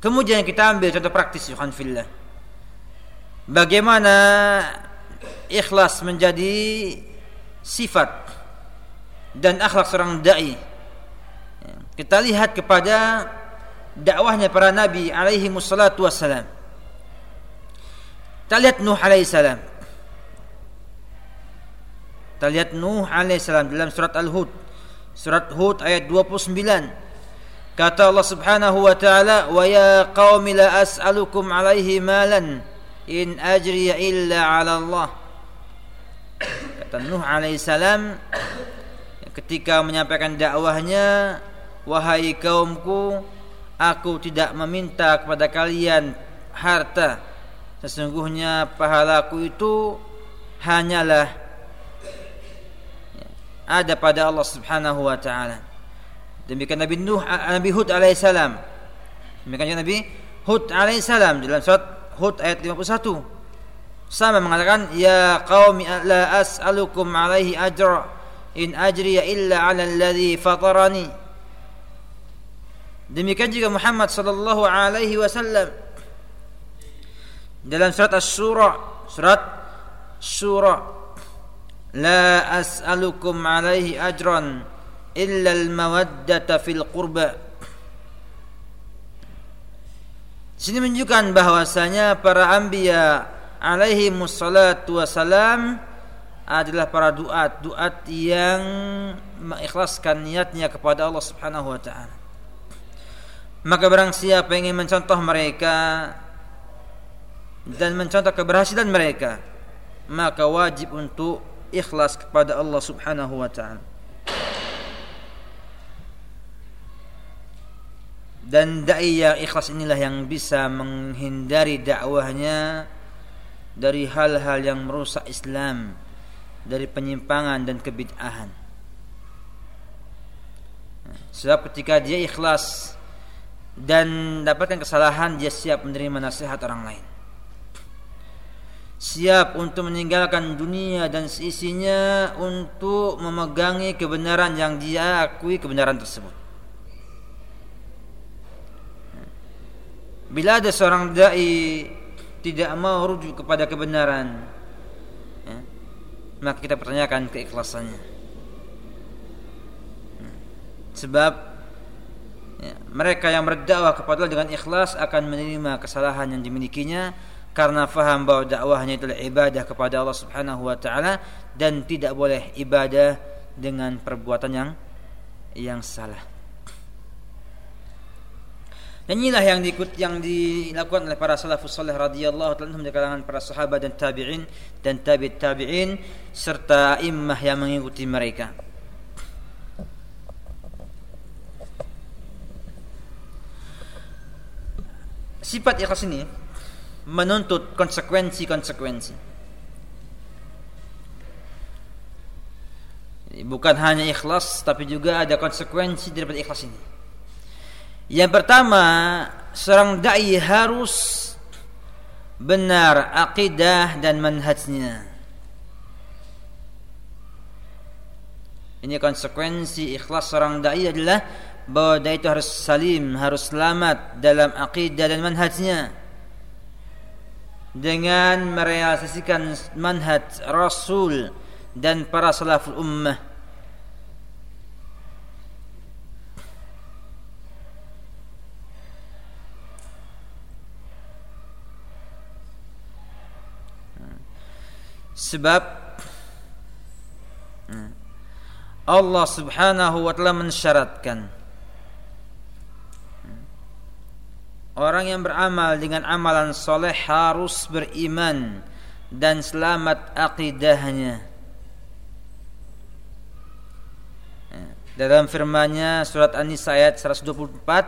Kemudian kita ambil contoh praktis Yuhan fillah. Bagaimana ikhlas menjadi sifat dan akhlak seorang dai. Kita lihat kepada dakwahnya para nabi alaihi wassalatu wassalam. Kita lihat Nuh alaihi salam. Kita lihat Nuh alaihi salam dalam surat Al-Hud. Surat Hud ayat 29. Kata Allah Subhanahu wa taala, "Wa ya qaumi la as'alukum alaihi malan in ajriya illa 'ala Allah." Kata Nuh alaihi salam ketika menyampaikan dakwahnya, "Wahai kaumku, aku tidak meminta kepada kalian harta. Sesungguhnya pahalaku itu hanyalah ada pada Allah Subhanahu wa taala. Demikian Nabi Nuh Nabi Hud alaihissalam. Demikian juga Nabi Hud alaihissalam dalam surat Hud ayat 51. Sama mengatakan ya qaumi la as'alukum alaihi ajra in ajriya illa 'ala alladhi fatarani. Demikian juga Muhammad sallallahu alaihi wasallam dalam surat Asy-Syura, surat Syura la as'alukum alaihi ajran illal mawaddata fil qurba sini menunjukkan bahwasanya para anbiya alaihi musallatu wasalam adalah para duat duat yang mengikhlaskan niatnya kepada Allah Subhanahu wa taala. Maka barang siapa ingin mencontoh mereka dan mencontoh keberhasilan mereka maka wajib untuk ikhlas kepada Allah Subhanahu wa taala. Dan dai yang ikhlas inilah yang bisa menghindari dakwahnya dari hal-hal yang merusak Islam, dari penyimpangan dan kebid'ahan. Sebab ketika dia ikhlas dan dapatkan kesalahan, dia siap menerima nasihat orang lain siap untuk meninggalkan dunia dan seisinya untuk memegangi kebenaran yang dia akui kebenaran tersebut. Bila ada seorang dai tidak mau rujuk kepada kebenaran, ya, maka kita pertanyakan keikhlasannya. Sebab ya, mereka yang berdakwah kepada dengan ikhlas akan menerima kesalahan yang dimilikinya karena faham bahwa dakwahnya itu ibadah kepada Allah Subhanahu wa taala dan tidak boleh ibadah dengan perbuatan yang yang salah. Dan inilah yang diikut yang dilakukan oleh para salafus saleh radhiyallahu taala dari kalangan para sahabat dan tabi'in dan tabi'it tabi'in serta immah yang mengikuti mereka. Sifat ikhlas ini menuntut konsekuensi-konsekuensi. Bukan hanya ikhlas tapi juga ada konsekuensi daripada ikhlas ini. Yang pertama, seorang dai harus benar akidah dan manhajnya. Ini konsekuensi ikhlas seorang dai adalah bahwa dai itu harus salim, harus selamat dalam akidah dan manhajnya dengan merealisasikan manhaj Rasul dan para salaful ummah sebab Allah Subhanahu wa taala mensyaratkan Orang yang beramal dengan amalan soleh harus beriman dan selamat akidahnya. Dalam firman-Nya surat An-Nisa ayat 124,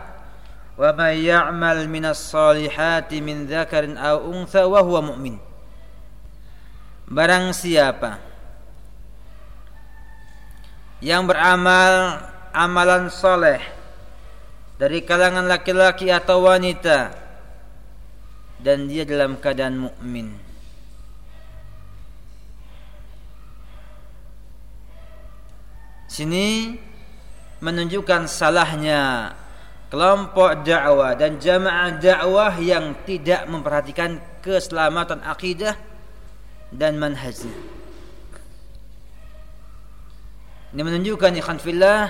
"Wa may ya'mal minas solihati min dzakarin aw untha wa huwa mu'min." Barang siapa yang beramal amalan soleh dari kalangan laki-laki atau wanita dan dia dalam keadaan mukmin. Sini menunjukkan salahnya kelompok dakwah dan jamaah dakwah yang tidak memperhatikan keselamatan akidah dan manhajnya. Ini menunjukkan ikhwan fillah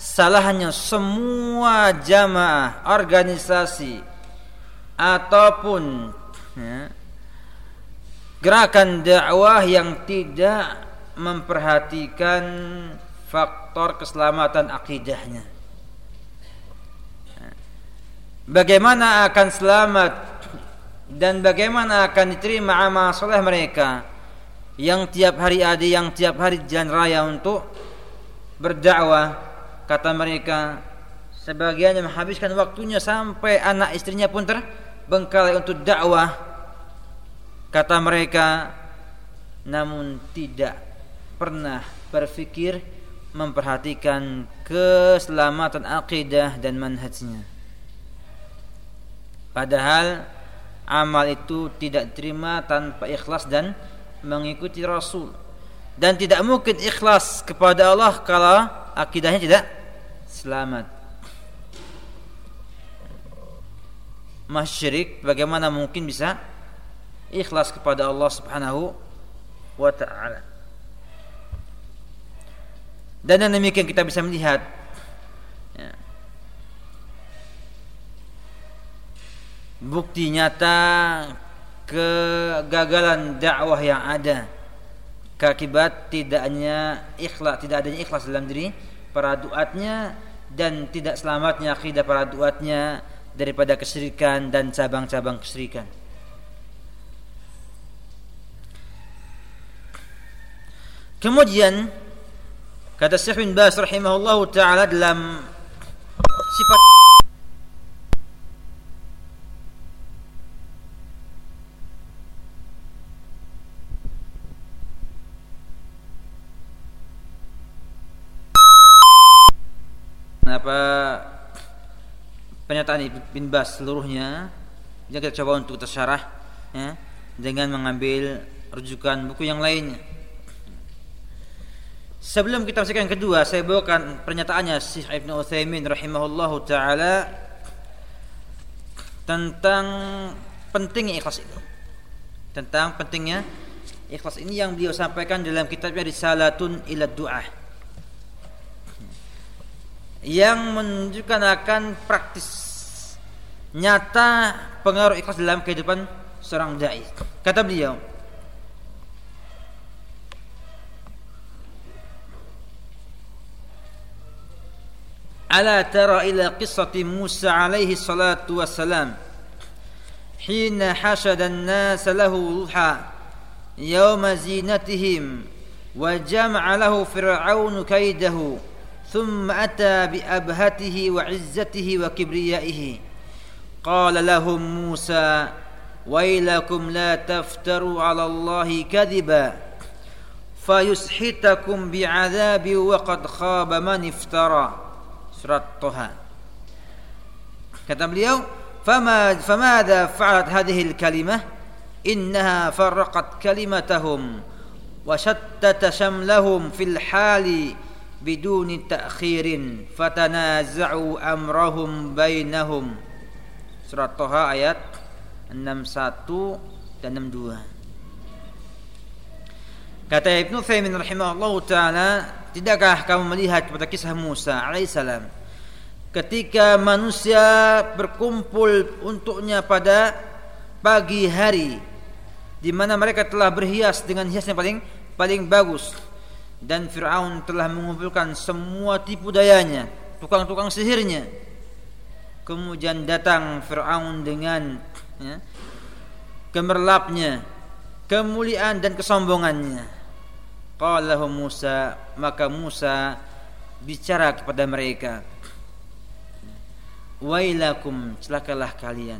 salahnya semua jamaah, organisasi ataupun ya, gerakan dakwah yang tidak memperhatikan faktor keselamatan akidahnya. Bagaimana akan selamat dan bagaimana akan diterima amal soleh mereka? Yang tiap hari ada yang tiap hari jalan raya untuk berdakwah kata mereka. Sebagian yang menghabiskan waktunya sampai anak istrinya pun terbengkalai untuk dakwah kata mereka. Namun tidak pernah berpikir memperhatikan keselamatan akidah dan manhajnya. Padahal amal itu tidak diterima tanpa ikhlas dan mengikuti Rasul. Dan tidak mungkin ikhlas kepada Allah kalau akidahnya tidak selamat. Masyrik bagaimana mungkin bisa ikhlas kepada Allah Subhanahu wa taala. Dan yang demikian kita bisa melihat bukti nyata kegagalan dakwah yang ada keakibat tidaknya ikhlas tidak adanya ikhlas dalam diri para duatnya dan tidak selamatnya akidah para duatnya daripada kesyirikan dan cabang-cabang kesyirikan. Kemudian Kata Syekh bin Bas rahimahullahu taala dalam sifat apa pernyataan bin Bas seluruhnya Jadi kita coba untuk tersyarah ya, dengan mengambil rujukan buku yang lainnya Sebelum kita masuk yang kedua, saya bawakan pernyataannya Syekh Ibnu Utsaimin rahimahullahu taala tentang pentingnya ikhlas ini. Tentang pentingnya ikhlas ini yang beliau sampaikan dalam kitabnya Risalatun ila Du'a. Yang menunjukkan akan praktis nyata pengaruh ikhlas dalam kehidupan seorang dai. Kata beliau, ألا ترى إلى قصة موسى عليه الصلاة والسلام حين حشد الناس له ضحى يوم زينتهم وجمع له فرعون كيده ثم أتى بأبهته وعزته وكبريائه قال لهم موسى ويلكم لا تفتروا على الله كذبا فيسحتكم بعذاب وقد خاب من افترى. سرطها كتب اليوم فما فماذا فعلت هذه الكلمة؟ إنها فرقت كلمتهم وشتت شملهم في الحال بدون تأخير فتنازعوا أمرهم بينهم. Surat Toha ayat 61 dan 62. Kata Ibnu Thaimin rahimahullah taala, tidakkah kamu melihat kepada kisah Musa alaihissalam ketika manusia berkumpul untuknya pada pagi hari di mana mereka telah berhias dengan hias yang paling paling bagus dan Firaun telah mengumpulkan semua tipu dayanya, tukang-tukang sihirnya. Kemudian datang Firaun dengan ya, gemerlapnya, kemuliaan dan kesombongannya. Qala Musa maka Musa bicara kepada mereka Wailakum celakalah kalian.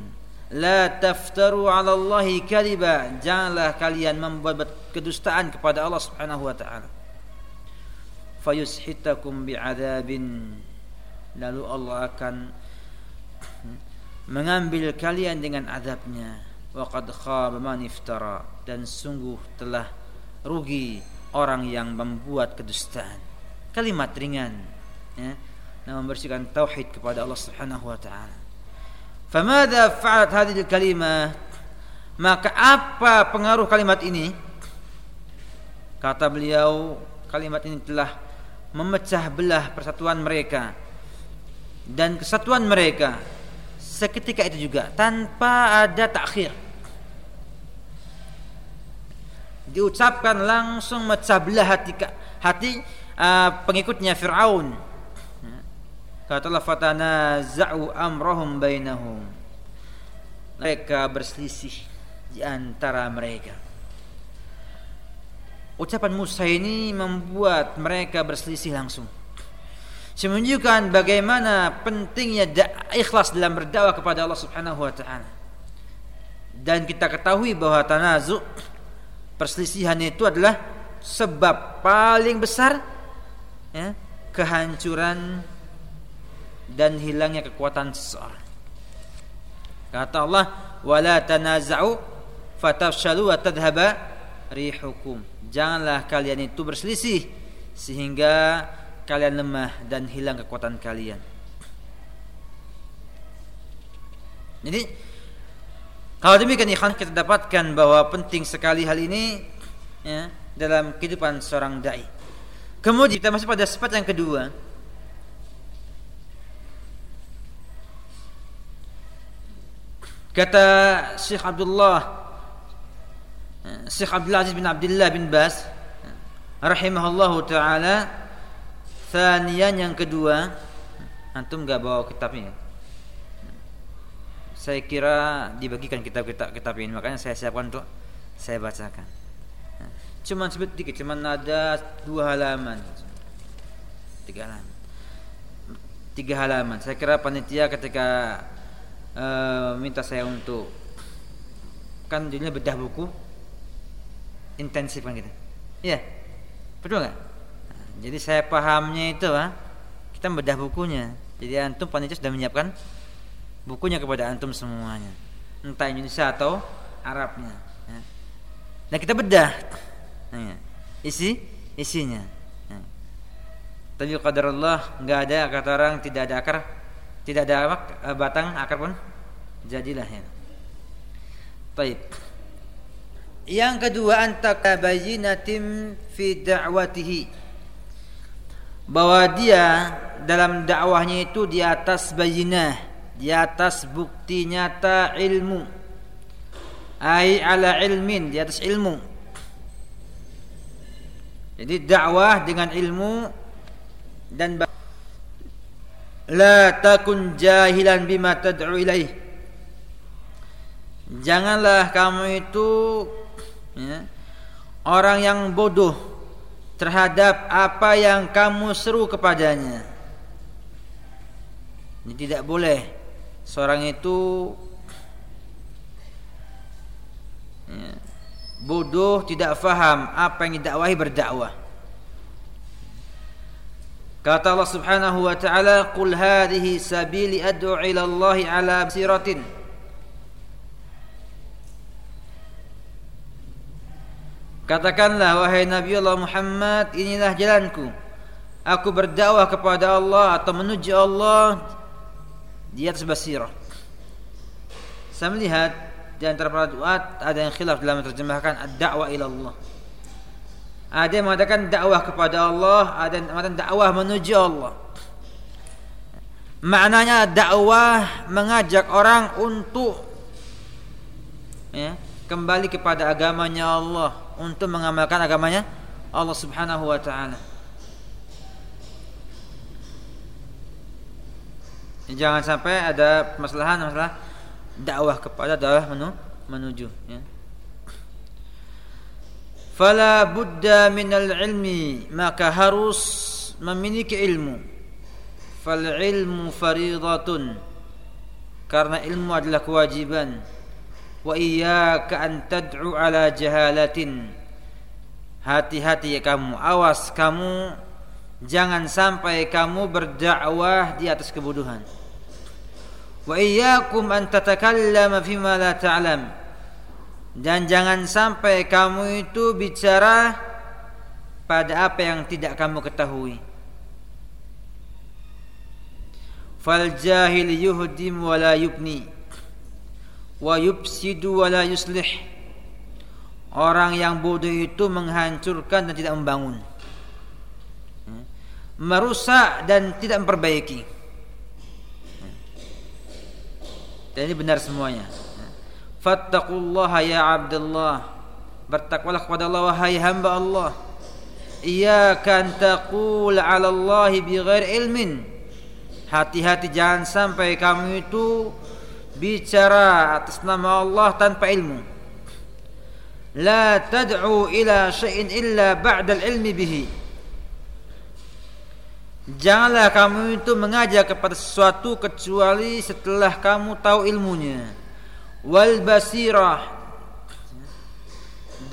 La taftaru ala Allahi kaliba Janganlah kalian membuat kedustaan kepada Allah subhanahu wa ta'ala. Fayushitakum bi'adabin. Lalu Allah akan Mengambil kalian dengan adabnya Waqad khaba man iftara Dan sungguh telah rugi orang yang membuat kedustaan. Kalimat ringan, ya. dan membersihkan tauhid kepada Allah Subhanahu wa taala. Famadha fa'alat hadhihi kalimah? Maka apa pengaruh kalimat ini? Kata beliau, kalimat ini telah memecah belah persatuan mereka dan kesatuan mereka seketika itu juga tanpa ada takhir. Diucapkan langsung mecah hati hati uh, pengikutnya Firaun Kata Allah fatanaza'u amrahum bainahum. Mereka berselisih di antara mereka. Ucapan Musa ini membuat mereka berselisih langsung. Menunjukkan bagaimana pentingnya ikhlas dalam berdakwah kepada Allah Subhanahu wa taala. Dan kita ketahui bahwa tanazu perselisihan itu adalah sebab paling besar ya, kehancuran dan hilangnya kekuatan seseorang. Kata Allah, "Wala tanaza'u fatafshalu wa tadhhaba rihukum." Janganlah kalian itu berselisih sehingga kalian lemah dan hilang kekuatan kalian. Jadi kalau demikian ikhwan kita dapatkan bahwa penting sekali hal ini ya, dalam kehidupan seorang dai. Kemudian kita masuk pada sifat yang kedua, Kata Syekh Abdullah Syekh Abdul Aziz bin Abdullah bin Bas rahimahullahu taala Thanian yang kedua antum enggak bawa kitabnya saya kira dibagikan kitab-kitab kitab ini makanya saya siapkan untuk saya bacakan cuma sedikit cuma ada dua halaman tiga halaman tiga halaman saya kira panitia ketika uh, minta saya untuk kan judulnya bedah buku intensif kan gitu. Iya. Betul nggak? Jadi saya pahamnya itu ah, kita bedah bukunya. Jadi antum panitia sudah menyiapkan bukunya kepada antum semuanya. Entah Indonesia atau Arabnya. Ya. Nah kita bedah. Nah, isi isinya. Nah. Tapi qadar Allah nggak ada kata orang tidak ada akar tidak ada apa, eh, batang akar pun jadilah ya. Baik. Yang kedua antaka bayinatim fi da'watihi. Bahwa dia dalam dakwahnya itu di atas bayinah, di atas bukti nyata ilmu. Ai ala ilmin, di atas ilmu. Jadi dakwah dengan ilmu dan La takun jahilan bima tad'u ilaih. Janganlah kamu itu ya, orang yang bodoh terhadap apa yang kamu seru kepadanya. Ini tidak boleh seorang itu ya, bodoh tidak faham apa yang didakwahi berdakwah. Kata Allah Subhanahu wa taala, "Qul hadhihi sabili ad'u ila Allah ala basiratin." Katakanlah wahai Nabi Allah Muhammad, inilah jalanku. Aku berdakwah kepada Allah atau menuju Allah di atas basirah. Saya melihat di antara para duat ada yang khilaf dalam menerjemahkan ad-da'wa ila Allah. Ada yang mengatakan dakwah kepada Allah, ada yang mengatakan dakwah menuju Allah. Maknanya dakwah mengajak orang untuk ya, kembali kepada agamanya Allah, untuk mengamalkan agamanya Allah Subhanahu wa taala. Jangan sampai ada permasalahan masalah dakwah kepada dakwah menuju ya. Fala budda minal ilmi maka harus memiliki ilmu. Fal ilmu faridatun karena ilmu adalah kewajiban wa iyyaka an tad'u ala jahalatin. Hati-hati ya kamu awas kamu jangan sampai kamu berdakwah di atas kebodohan. Wa iyyakum an tatakallama fima la ta'lam. Dan jangan sampai kamu itu bicara pada apa yang tidak kamu ketahui. fal jahil yuhdim wa la yubni wa yufsidu wa la yuslih. Orang yang bodoh itu menghancurkan dan tidak membangun. Merusak dan tidak memperbaiki. Dan ini benar semuanya. Fattaqullaha ya abdullah. Bertakwalah kepada Allah wahai hamba Allah. Iyyaka an taqul 'ala Allah bighair ilmin. Hati-hati jangan sampai kamu itu bicara atas nama Allah tanpa ilmu. La tad'u ila syai'in illa ba'da al-ilmi bihi. Janganlah kamu itu mengajak kepada sesuatu kecuali setelah kamu tahu ilmunya. Wal basirah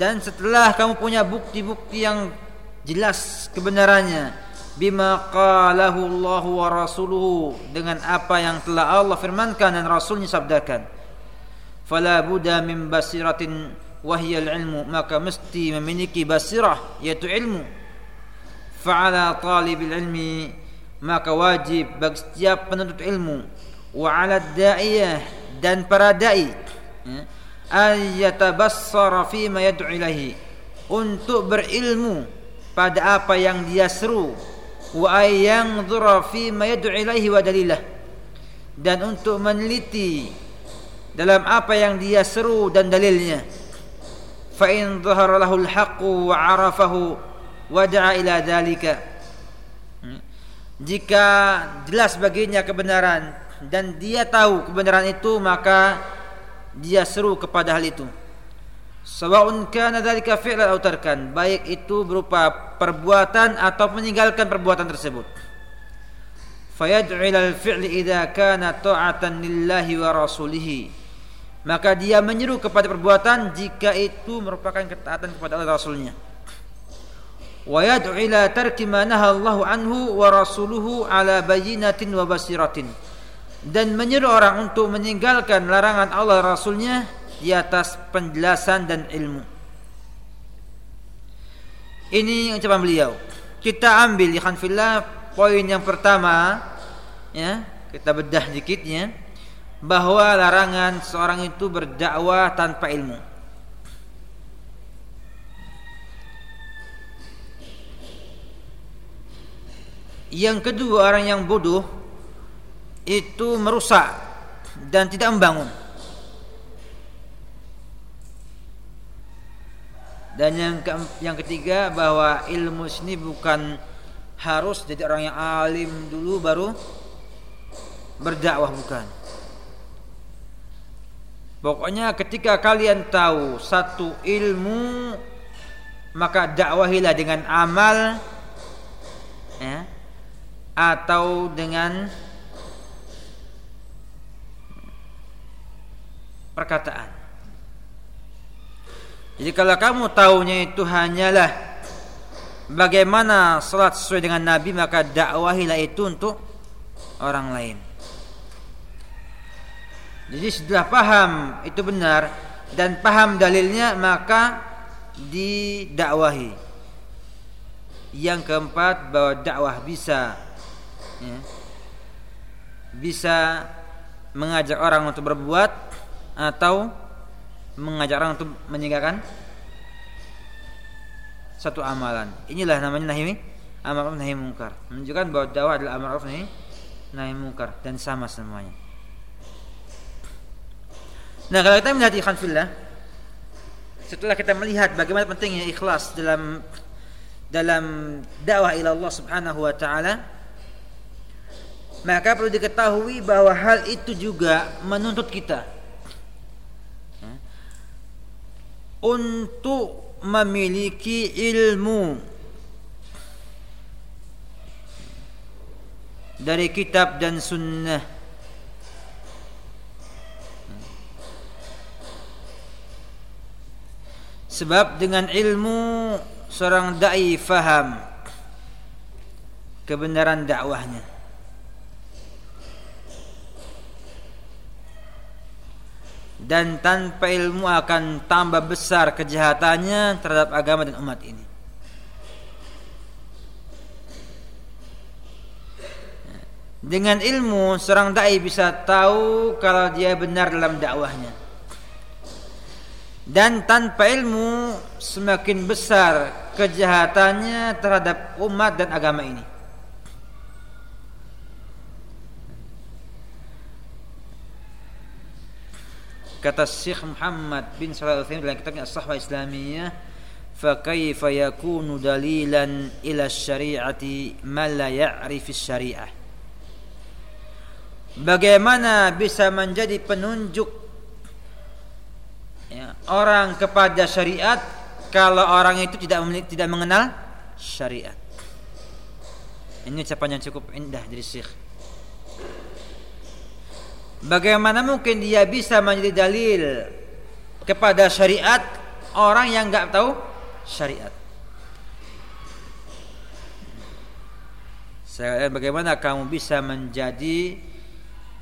dan setelah kamu punya bukti-bukti yang jelas kebenarannya bima qalahu Allah wa rasuluhu. Dengan apa yang telah Allah firmankan dan rasulnya sabdakan. Fala buda min basiratin wahya ilmu maka mesti memiliki basirah yaitu ilmu. Fa'ala talibil ilmi maka wajib bagi setiap penuntut ilmu. Wa 'ala da'iyah dan para dai. Ya, ayatabassara fi ma yad'u ilahi untuk berilmu pada apa yang dia seru wa ayanzura fi ma yad'u ilaihi wa dalilah dan untuk meneliti dalam apa yang dia seru dan dalilnya. Fa in dhahara lahu al-haqq wa 'arafahu wa da'a ila dalika jika jelas baginya kebenaran dan dia tahu kebenaran itu maka dia seru kepada hal itu Sawaun kana dzalika fi'lan aw tarkan, baik itu berupa perbuatan atau meninggalkan perbuatan tersebut. Fayad'u ila al-fi'li idza kana ta'atan lillahi wa rasulih. Maka dia menyeru kepada perbuatan jika itu merupakan ketaatan kepada Allah Rasulnya. Wa yad'u ila tarki ma Allahu anhu wa rasuluhu ala bayyinatin wa basiratin. Dan menyeru orang untuk meninggalkan larangan Allah Rasulnya di atas penjelasan dan ilmu. Ini ucapan beliau. Kita ambil ikhwan fillah poin yang pertama ya, kita bedah dikitnya bahwa larangan seorang itu berdakwah tanpa ilmu. Yang kedua orang yang bodoh itu merusak dan tidak membangun. Dan yang ke, yang ketiga bahwa ilmu sini bukan harus jadi orang yang alim dulu baru berdakwah bukan. Pokoknya ketika kalian tahu satu ilmu maka dakwahilah dengan amal ya atau dengan perkataan. Jadi kalau kamu tahunya itu hanyalah bagaimana salat sesuai dengan Nabi maka dakwahilah itu untuk orang lain. Jadi setelah paham itu benar dan paham dalilnya maka didakwahi. Yang keempat bahwa dakwah bisa ya, bisa mengajak orang untuk berbuat atau mengajak orang untuk meninggalkan satu amalan. Inilah namanya nahi amar nahi mungkar. Menunjukkan bahwa dakwah adalah amar ma'ruf nahi nahi mungkar dan sama semuanya. Nah, kalau kita melihat ikhwan fillah setelah kita melihat bagaimana pentingnya ikhlas dalam dalam dakwah ila Allah Subhanahu wa taala maka perlu diketahui bahwa hal itu juga menuntut kita untuk memiliki ilmu. Dari kitab dan sunnah. Sebab dengan ilmu seorang dai faham kebenaran dakwahnya dan tanpa ilmu akan tambah besar kejahatannya terhadap agama dan umat ini. Dengan ilmu seorang dai bisa tahu kalau dia benar dalam dakwahnya. Dan tanpa ilmu semakin besar kejahatannya terhadap umat dan agama ini. Kata Syekh Muhammad bin Shalih Al-Utsaimin dalam kitabnya As-Sahwa Islamiyah, "Fa kaifa yakunu dalilan ila syari'ati man la ya'rif syariah Bagaimana bisa menjadi penunjuk ya, orang kepada syariat kalau orang itu tidak memiliki, tidak mengenal syariat? Ini ucapan yang cukup indah dari Syekh. Bagaimana mungkin dia bisa menjadi dalil kepada syariat orang yang nggak tahu syariat? Saya bagaimana kamu bisa menjadi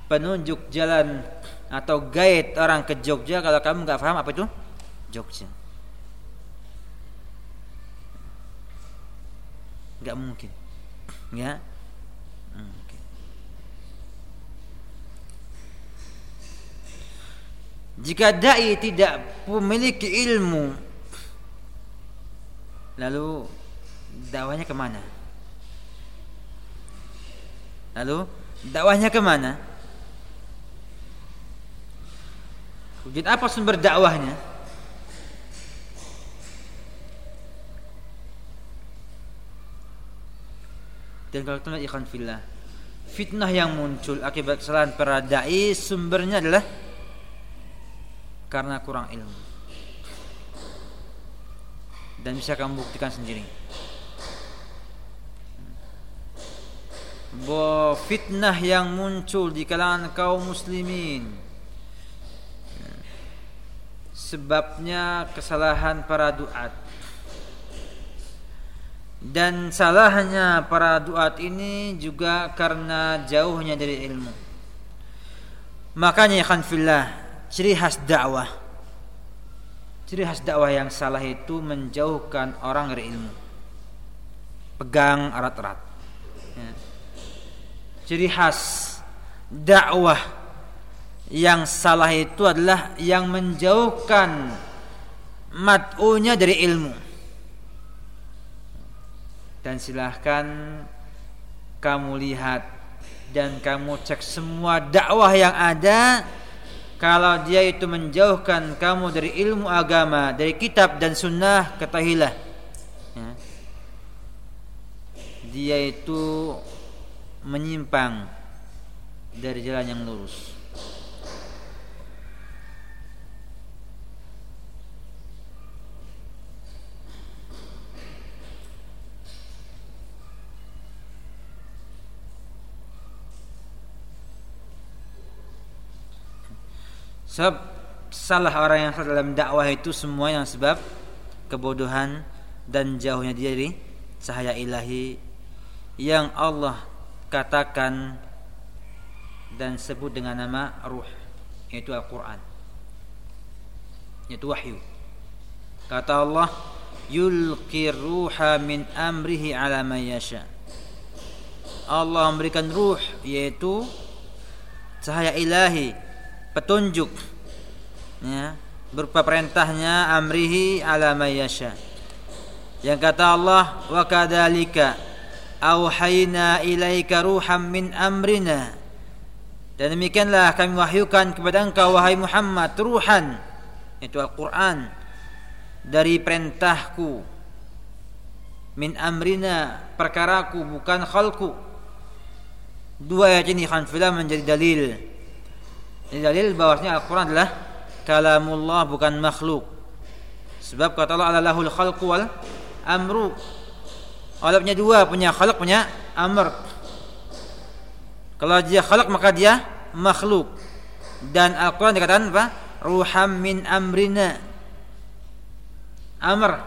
penunjuk jalan atau guide orang ke Jogja kalau kamu nggak paham apa itu Jogja? Nggak mungkin, ya. Jika dai tidak memiliki ilmu Lalu dakwahnya ke mana? Lalu dakwahnya ke mana? Jadi apa sumber dakwahnya? Dan kalau kita ikhwan fillah Fitnah yang muncul akibat kesalahan para da'i Sumbernya adalah karena kurang ilmu. Dan bisa kamu buktikan sendiri. Bahwa fitnah yang muncul di kalangan kaum muslimin sebabnya kesalahan para duat. Dan salahnya para duat ini juga karena jauhnya dari ilmu. Makanya ya fillah ciri khas dakwah. Ciri khas dakwah yang salah itu menjauhkan orang dari ilmu. Pegang erat-erat. Ya. ciri khas dakwah yang salah itu adalah yang menjauhkan mat'unya dari ilmu. Dan silahkan kamu lihat dan kamu cek semua dakwah yang ada kalau dia itu menjauhkan kamu dari ilmu agama dari kitab dan sunnah ketahilah ya. dia itu menyimpang dari jalan yang lurus Sebab salah orang yang dalam dakwah itu semua yang sebab kebodohan dan jauhnya dia dari cahaya ilahi yang Allah katakan dan sebut dengan nama ruh yaitu Al-Qur'an. Yaitu wahyu. Kata Allah yulqi ruha min amrihi ala man yasha. Allah memberikan ruh yaitu cahaya ilahi petunjuk ya berupa perintahnya amrihi ala mayyasha yang kata Allah wa kadzalika auhayna ilaika ruham min amrina. Dan demikianlah kami wahyukan kepada engkau wahai Muhammad ruhan itu Al-Qur'an dari perintahku. Min amrina perkaraku bukan khalku dua ayat ini khanfilah menjadi dalil ini dalil bahwasanya Al-Quran adalah kalamullah bukan makhluk. Sebab kata Allah lahul khalqu wal amru. Allah punya dua, punya khalq, punya amr. Kalau dia khalq maka dia makhluk. Dan Al-Quran dikatakan apa? Ruham min amrina. Amr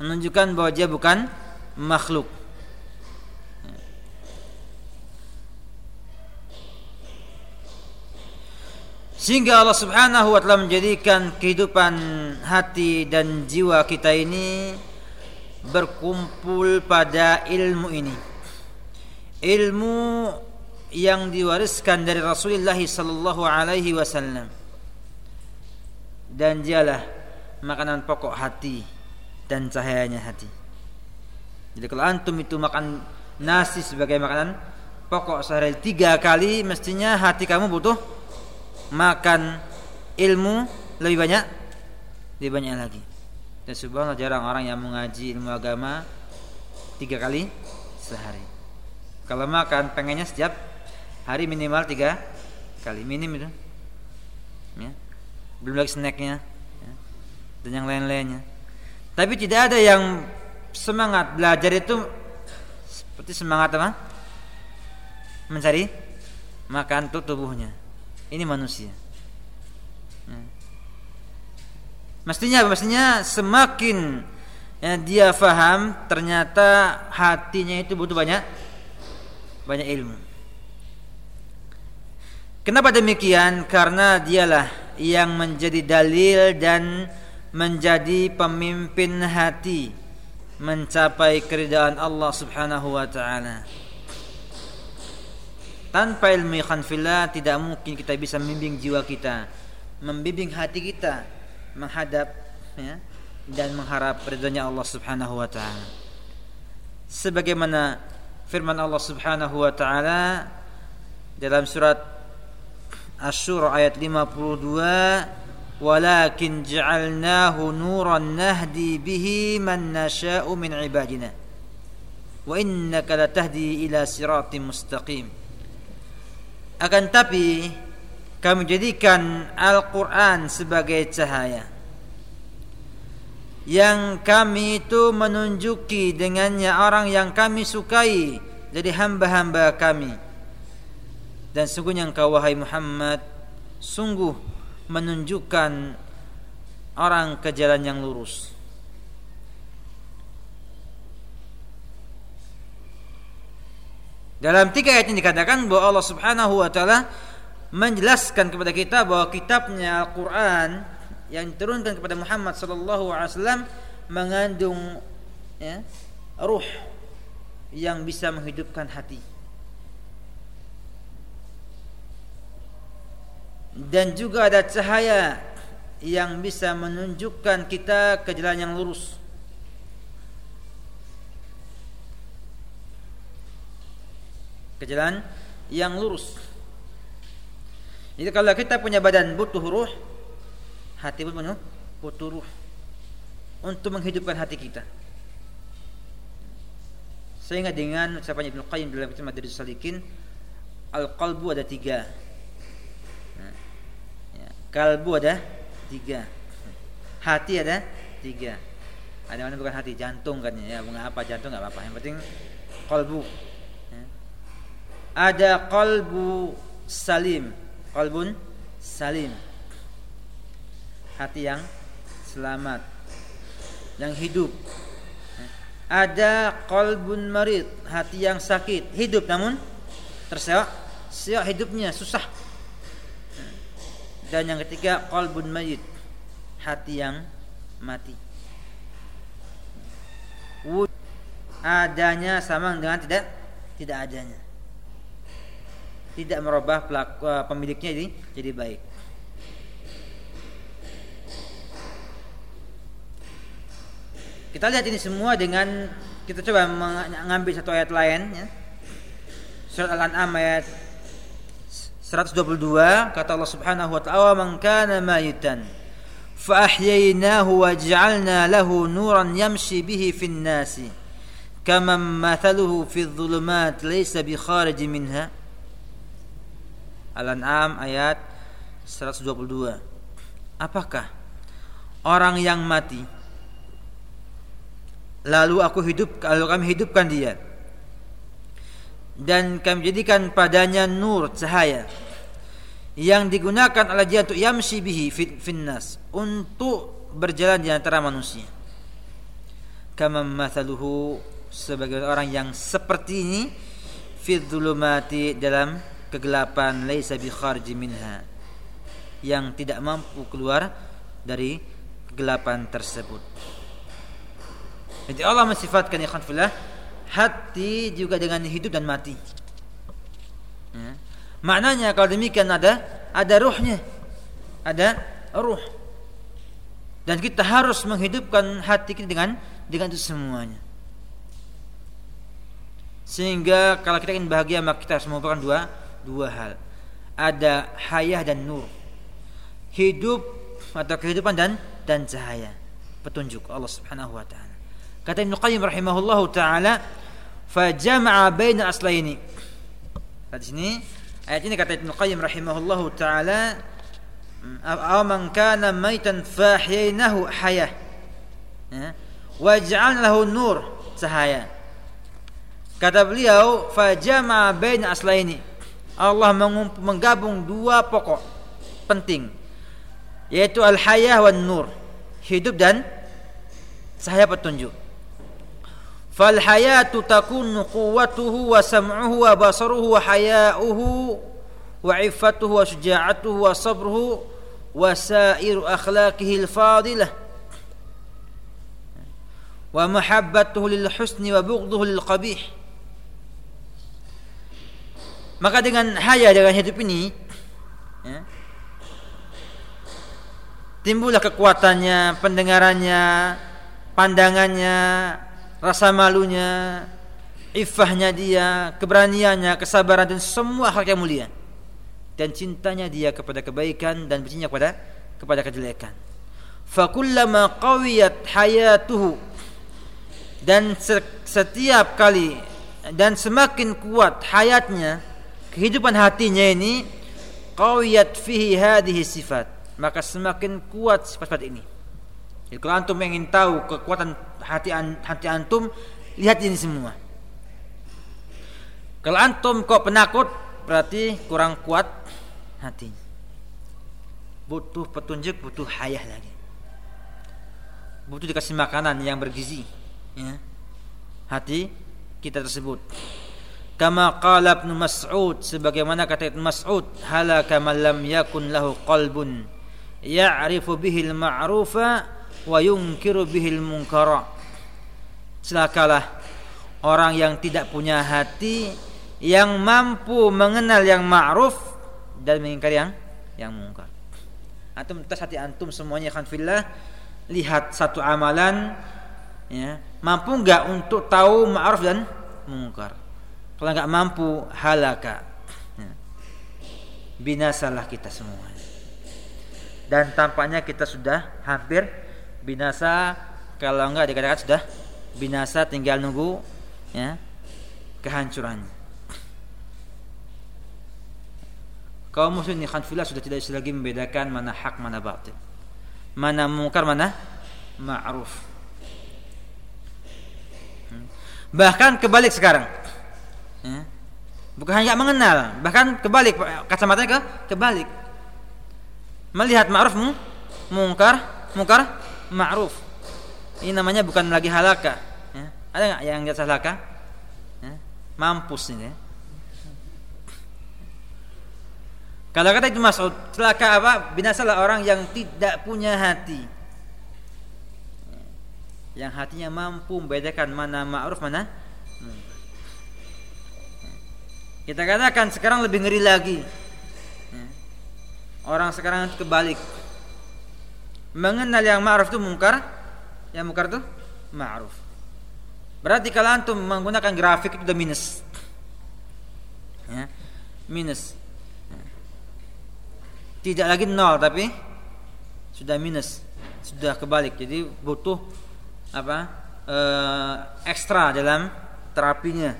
menunjukkan bahwa dia bukan makhluk. Sehingga Allah Subhanahu wa taala menjadikan kehidupan hati dan jiwa kita ini berkumpul pada ilmu ini. Ilmu yang diwariskan dari Rasulullah sallallahu alaihi wasallam dan dialah makanan pokok hati dan cahayanya hati. Jadi kalau antum itu makan nasi sebagai makanan pokok sehari tiga kali mestinya hati kamu butuh makan ilmu lebih banyak lebih banyak lagi. Dan subhanallah jarang orang yang mengaji ilmu agama tiga kali sehari. Kalau makan pengennya setiap hari minimal tiga kali minim itu ya. belum lagi snacknya ya. dan yang lain-lainnya tapi tidak ada yang semangat belajar itu seperti semangat apa mencari makan untuk tubuhnya ini manusia ya. mestinya mestinya semakin ya, dia faham ternyata hatinya itu butuh banyak banyak ilmu Kenapa demikian? Karena dialah yang menjadi dalil dan menjadi pemimpin hati mencapai keridaan Allah Subhanahu wa taala. Tanpa ilmu khanfillah tidak mungkin kita bisa membimbing jiwa kita, membimbing hati kita menghadap ya, dan mengharap ridhonya Allah Subhanahu wa taala. Sebagaimana firman Allah Subhanahu wa taala dalam surat Asy-Syura ayat 52 walakin ja'alnahu nuran nahdi bihi man nasha'u min ibadina wa innaka latahdi ila siratim mustaqim akan tapi kami jadikan Al-Quran sebagai cahaya yang kami itu menunjuki dengannya orang yang kami sukai dari hamba-hamba kami dan sungguhnya engkau wahai Muhammad sungguh menunjukkan orang ke jalan yang lurus. Dalam tiga ayat ini dikatakan bahwa Allah Subhanahu wa taala menjelaskan kepada kita bahwa kitabnya Al-Qur'an yang diturunkan kepada Muhammad sallallahu alaihi wasallam mengandung ya, ruh yang bisa menghidupkan hati. dan juga ada cahaya yang bisa menunjukkan kita ke jalan yang lurus. Ke jalan yang lurus. Jadi kalau kita punya badan butuh ruh, hati pun penuh butuh ruh untuk menghidupkan hati kita. Sehingga dengan ucapan Ibnu Qayyim dalam kitab Madarijus Salikin, al-qalbu ada tiga Kalbu ada tiga. Hati ada tiga. Ada mana bukan hati, jantung kan ya. Mengapa jantung nggak apa-apa. Yang penting kalbu. Ada kalbu salim. Kalbun salim. Hati yang selamat. Yang hidup. Ada kalbun marid, hati yang sakit, hidup namun terseok, seok hidupnya susah dan yang ketiga qalbun mayit hati yang mati adanya sama dengan tidak tidak adanya tidak merubah pelaku, uh, pemiliknya jadi jadi baik kita lihat ini semua dengan kita coba mengambil satu ayat lain ya. surat al-an'am ayat 122 kata Allah Subhanahu wa taala man kana mayitan fa ahyaynahu wa ja'alna lahu nuran yamshi bihi fin nasi kama mathaluhu fi dhulumat laysa bi kharij minha Al-An'am ayat 122 Apakah orang yang mati lalu aku hidup lalu kami hidupkan dia dan kami jadikan padanya nur cahaya yang digunakan oleh dia untuk yamsi bihi finnas untuk berjalan di antara manusia. Kama mathaluhu sebagai orang yang seperti ini fi dalam kegelapan laisa bi kharji minha yang tidak mampu keluar dari kegelapan tersebut. Jadi Allah mensifatkan ikhwan fillah hati juga dengan hidup dan mati. Ya Maknanya kalau demikian ada ada ruhnya. Ada ruh. Dan kita harus menghidupkan hati kita dengan dengan itu semuanya. Sehingga kalau kita ingin bahagia maka kita harus mengumpulkan dua dua hal. Ada hayah dan nur. Hidup atau kehidupan dan dan cahaya. Petunjuk Allah Subhanahu wa taala. Kata Ibnu Qayyim rahimahullahu taala, "Fajama'a baina aslaini." Di sini ayat ini kata Ibnu Qayyim rahimahullahu taala, "Aw man kana maitan fahyaynahu hayah." Ya. Waj'alna lahu nur, cahaya. Kata beliau, "Fajama'a baina aslaini." Allah menggabung dua pokok penting yaitu al-hayah wan nur, hidup dan cahaya petunjuk. Fal hayatu takunu quwwatuhu wa sam'uhu wa basaruhu wa haya'uhu wa iffatuhu wa syuja'atuhu wa sabruhu wa sa'iru akhlaqihi al-fadilah wa mahabbatuhu lil husni wa bughdhuhu lil qabih maka dengan haya dengan hidup ini ya, timbullah kekuatannya, pendengarannya, pandangannya, rasa malunya, iffahnya dia, keberaniannya, kesabaran dan semua hal yang mulia. Dan cintanya dia kepada kebaikan dan bencinya kepada kepada kejelekan. Fakullama qawiyat hayatuhu dan setiap kali dan semakin kuat hayatnya kehidupan hatinya ini qawiyat fihi hadhihi sifat maka semakin kuat sifat-sifat ini. Jadi kalau antum ingin tahu kekuatan hati hati antum, lihat ini semua. Kalau antum kok penakut, berarti kurang kuat hati. Butuh petunjuk, butuh hayah lagi. Butuh dikasih makanan yang bergizi, ya. Hati kita tersebut. Kama qala Ibnu Mas'ud sebagaimana kata Ibnu Mas'ud, halaka man lam yakun lahu qalbun ya'rifu bihil ma'rufa wa yunkiru bihil munkara celakalah orang yang tidak punya hati yang mampu mengenal yang ma'ruf dan mengingkari yang yang mungkar antum tes hati antum semuanya kan fillah lihat satu amalan ya mampu enggak untuk tahu ma'ruf dan mungkar kalau enggak mampu halaka. Ya. binasalah kita semua. Dan tampaknya kita sudah hampir binasa. Kalau enggak dikatakan sudah binasa tinggal nunggu ya kehancurannya kaum muslimin khanfilah sudah tidak lagi membedakan mana hak mana batil. Mana mungkar mana ma'ruf. Hmm. bahkan kebalik sekarang ya. bukan hanya mengenal bahkan kebalik kacamatanya ke kebalik. Melihat ma'ruf mungkar mungkar ma'ruf. Ini namanya bukan lagi halaka. Ya. ada nggak yang jasa halaka? Ya. mampus ini kalau kata itu Mas'ud celaka apa? Binasalah orang yang tidak punya hati. Yang hatinya mampu membedakan mana ma'ruf mana kita katakan sekarang lebih ngeri lagi Orang sekarang itu kebalik. Mengenal yang ma'ruf itu mungkar, yang mungkar itu ma'ruf. Berarti kalau antum menggunakan grafik itu udah minus. Ya, minus. Ya. Tidak lagi nol tapi sudah minus, sudah kebalik. Jadi butuh apa? Eh, ekstra dalam terapinya.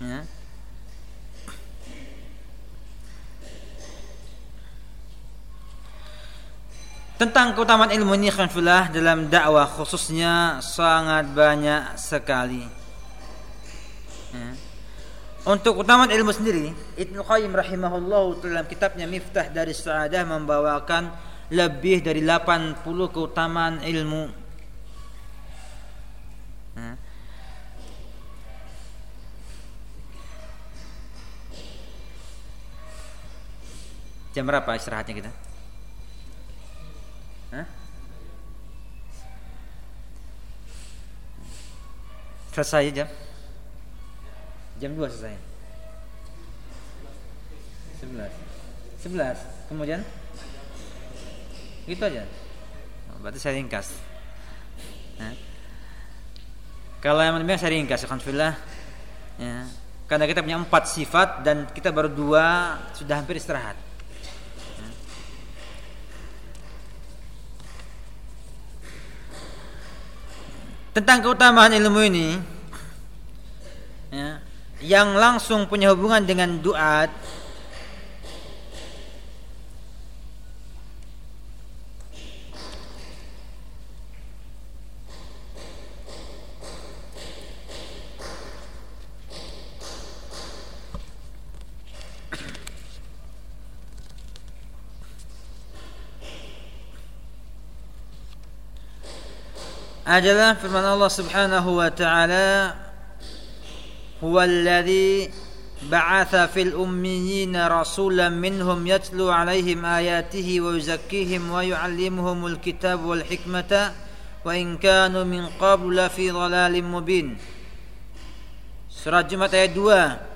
Ya. Tentang keutamaan ilmu ini khanfillah dalam dakwah khususnya sangat banyak sekali. Ya. Untuk keutamaan ilmu sendiri, Ibnu Qayyim rahimahullah dalam kitabnya Miftah dari Sa'adah membawakan lebih dari 80 keutamaan ilmu. Ya. Jam berapa istirahatnya kita? Hah? Selesai jam? Jam 2 selesai. 11 11 kemudian? Gitu aja. Oh, berarti saya ringkas. Kalau yang lebih saya ringkas alhamdulillah. Ya. Karena kita punya empat sifat dan kita baru dua sudah hampir istirahat tentang keutamaan ilmu ini ya, yang langsung punya hubungan dengan doa adalah firman Allah Subhanahu wa taala huwa alladhi ba'atha fil ummiyina rasulan minhum yatlu alaihim ayatihi wa yuzakkihim wa yu'allimuhumul kitab wal hikmata wa in kanu min qablu lafi dhalalin mubin Surat Jumat ayat 2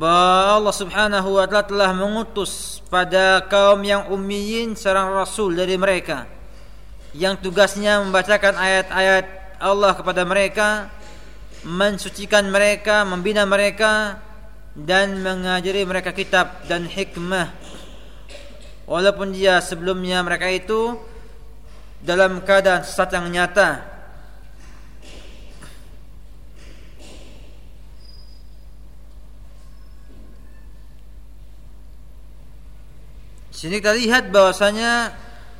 bahwa Allah Subhanahu wa taala telah mengutus pada kaum yang ummiyin seorang rasul dari mereka yang tugasnya membacakan ayat-ayat Allah kepada mereka, mensucikan mereka, membina mereka dan mengajari mereka kitab dan hikmah. Walaupun dia sebelumnya mereka itu dalam keadaan sesat yang nyata Sini kita lihat bahwasanya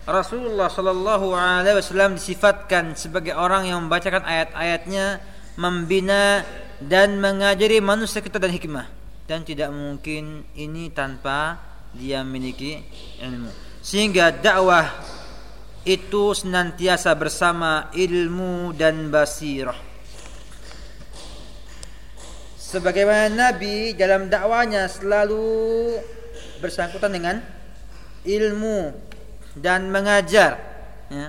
Rasulullah Shallallahu Alaihi Wasallam disifatkan sebagai orang yang membacakan ayat-ayatnya, membina dan mengajari manusia kita dan hikmah. Dan tidak mungkin ini tanpa dia memiliki ilmu. Sehingga dakwah itu senantiasa bersama ilmu dan basirah. Sebagaimana Nabi dalam dakwanya selalu bersangkutan dengan ilmu dan mengajar ya.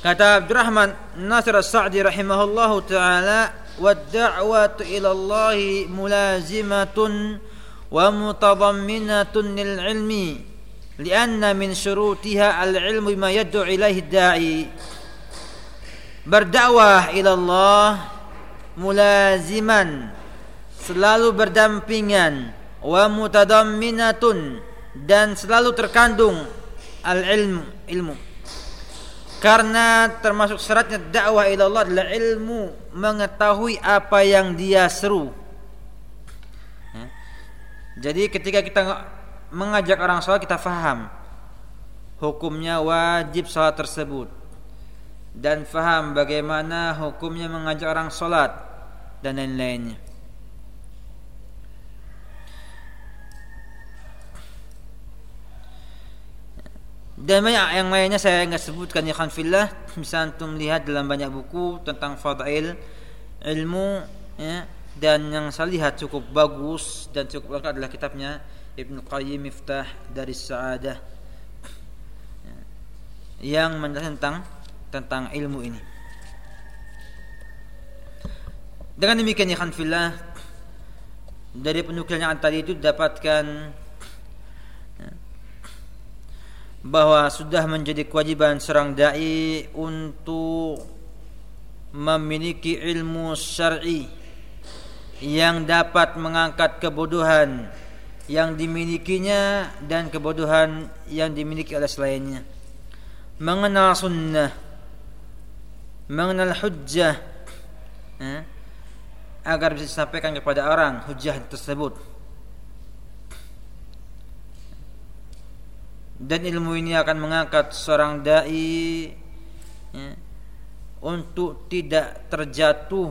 Kata Abdurrahman Nasir As-Sa'di rahimahullahu taala wad-da'watu ila Allah mulazimatun wa mutadamminatun lil ilmi lianna min syurutiha al-ilmu bima yad'u ilaihi da'i berdakwah ila Allah mulaziman selalu berdampingan wa mutadamminatun dan selalu terkandung al ilmu. Ilmu karena termasuk syaratnya dakwah ila Allah adalah ilmu mengetahui apa yang dia seru. Ya. jadi ketika kita mengajak orang sholat kita faham hukumnya wajib sholat tersebut. Dan faham bagaimana hukumnya mengajak orang sholat dan lain-lainnya Dan banyak yang lainnya saya nggak sebutkan ya khanfillah bisa antum lihat dalam banyak buku tentang fadail ilmu ya. Dan yang saya lihat cukup bagus dan cukup lengkap adalah kitabnya Ibnu Qayyim Miftah dari Sa'adah. Ya, yang menjelaskan tentang tentang ilmu ini. Dengan demikian ya khanfillah dari penukilan yang tadi itu dapatkan bahwa sudah menjadi kewajiban seorang dai untuk memiliki ilmu syar'i yang dapat mengangkat kebodohan yang dimilikinya dan kebodohan yang dimiliki oleh selainnya. Mengenal sunnah mengenal hujjah eh, agar bisa disampaikan kepada orang hujjah tersebut dan ilmu ini akan mengangkat seorang dai ya, untuk tidak terjatuh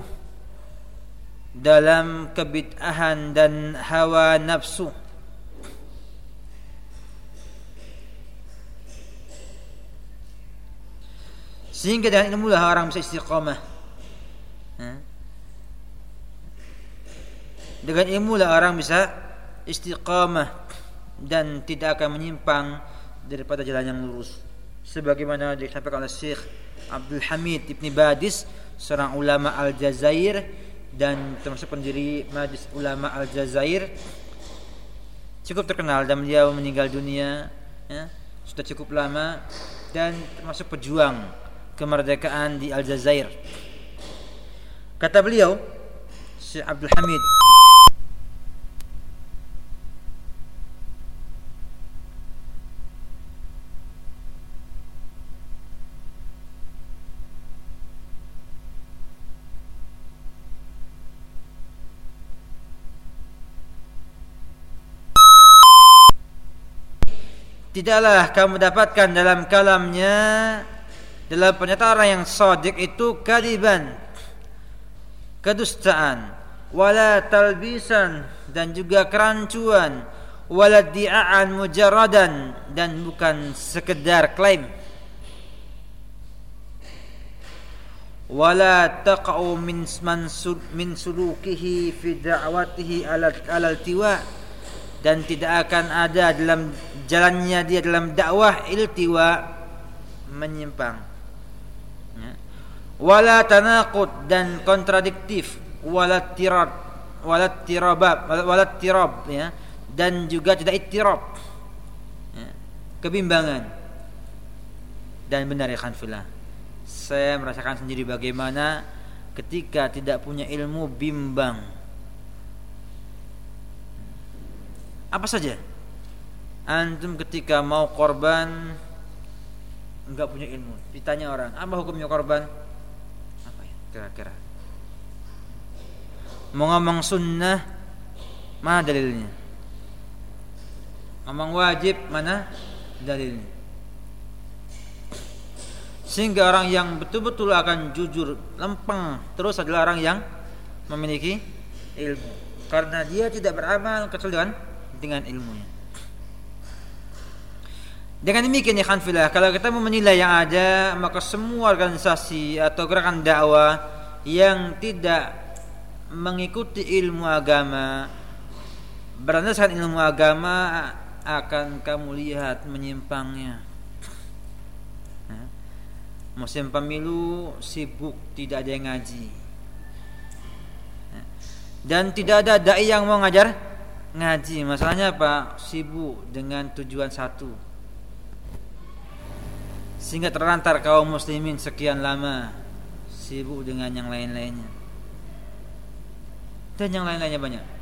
dalam kebid'ahan dan hawa nafsu sehingga dengan ilmu lah orang bisa istiqamah ya. dengan ilmu lah orang bisa istiqamah dan tidak akan menyimpang daripada jalan yang lurus sebagaimana disampaikan oleh Syekh Abdul Hamid Ibn Badis seorang ulama Aljazair dan termasuk pendiri Majlis Ulama Aljazair cukup terkenal dan beliau meninggal dunia ya, sudah cukup lama dan termasuk pejuang kemerdekaan di Aljazair. Kata beliau Syekh Abdul Hamid tidaklah kamu dapatkan dalam kalamnya dalam pernyataan orang yang sadiq itu kadiban kedustaan wala talbisan dan juga kerancuan wala di'aan mujarradan dan bukan sekedar klaim. Wala taqa'u min min sulukihi fi da'watihi tiwa' dan tidak akan ada dalam jalannya dia dalam dakwah iltiwa menyimpang. Ya. wala tanaqud dan kontradiktif. Wala tirab. Wala tirabab. Wala tirab ya. Dan juga tidak ittirab ya. kebimbangan. Dan benar ya khanfillah saya merasakan sendiri bagaimana ketika tidak punya ilmu bimbang apa saja? Antum ketika mau korban enggak punya ilmu. Ditanya orang apa hukumnya korban? Apa ya? Kira-kira. Mau ngomong sunnah mana dalilnya? Ngomong wajib mana dalilnya? Sehingga orang yang betul-betul akan jujur lempeng terus adalah orang yang memiliki ilmu. Karena dia tidak beramal kecuali dengan dengan ilmunya. Dengan demikian ya khanfilah, kalau kita mau menilai yang ada, maka semua organisasi atau gerakan dakwah yang tidak mengikuti ilmu agama berdasarkan ilmu agama akan kamu lihat menyimpangnya. Nah, musim pemilu sibuk tidak ada yang ngaji. Nah, dan tidak ada dai yang mau ngajar ngaji. Masalahnya apa? Sibuk dengan tujuan satu. Sehingga terlantar kaum muslimin sekian lama sibuk dengan yang lain-lainnya. Dan yang lain-lainnya banyak